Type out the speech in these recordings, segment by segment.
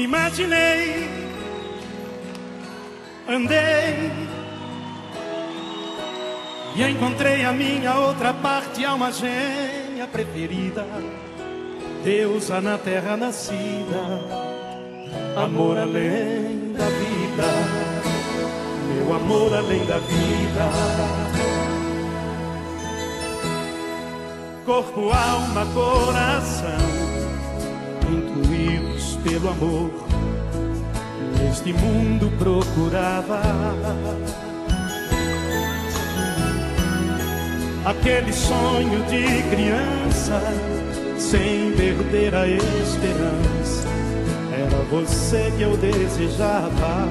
Imaginei, andei e encontrei a minha outra parte, alma gêmea preferida, deusa na terra nascida, amor além da vida, meu amor além da vida. Corpo, alma, coração, incluídos pelo amor, neste mundo procurava aquele sonho de criança, sem perder a esperança. Era você que eu desejava.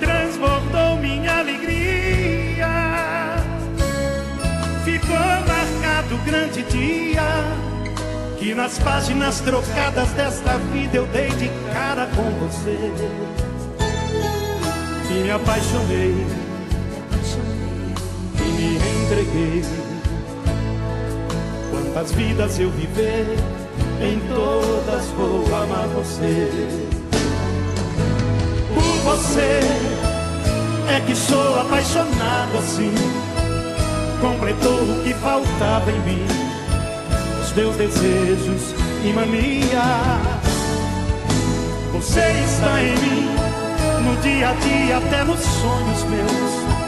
Transbordou minha Que nas páginas trocadas desta vida eu dei de cara com você e me apaixonei e me entreguei. Quantas vidas eu viver, em todas vou amar você. Por você é que sou apaixonado assim. Completou o que faltava em mim, meus desejos e manias. Você está em mim no dia a dia, até nos sonhos meus.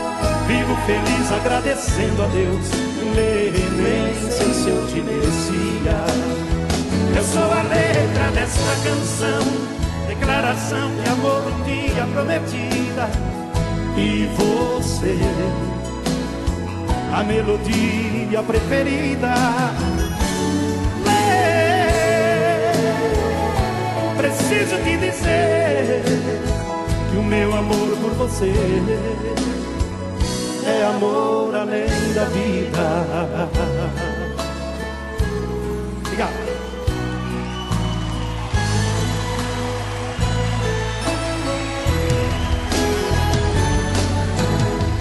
Vivo feliz agradecendo a Deus, nem sei se eu te merecia. Eu sou a letra desta canção, declaração de amor um dia prometida. E você, a melodia preferida. Amor por você é amor além da vida. Obrigado.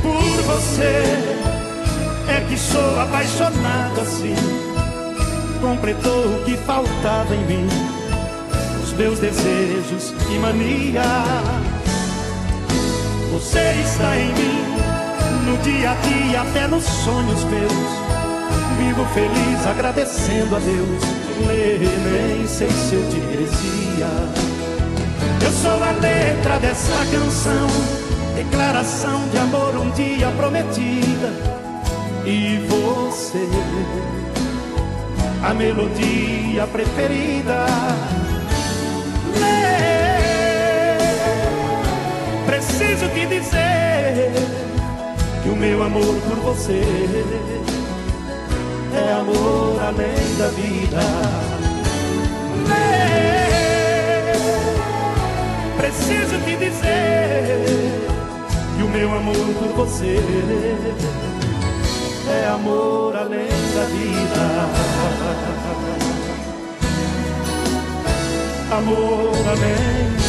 Por você é que sou apaixonado assim. Completou o que faltava em mim, os meus desejos e manias. Você está em mim, no dia a dia, até nos sonhos meus. Vivo feliz agradecendo a Deus, nem sei se eu te merecia. Eu sou a letra dessa canção, declaração de amor um dia prometida. E você, a melodia preferida. Preciso te dizer que o meu amor por você é amor além da vida. Preciso te dizer que o meu amor por você é amor além da vida. Amor além.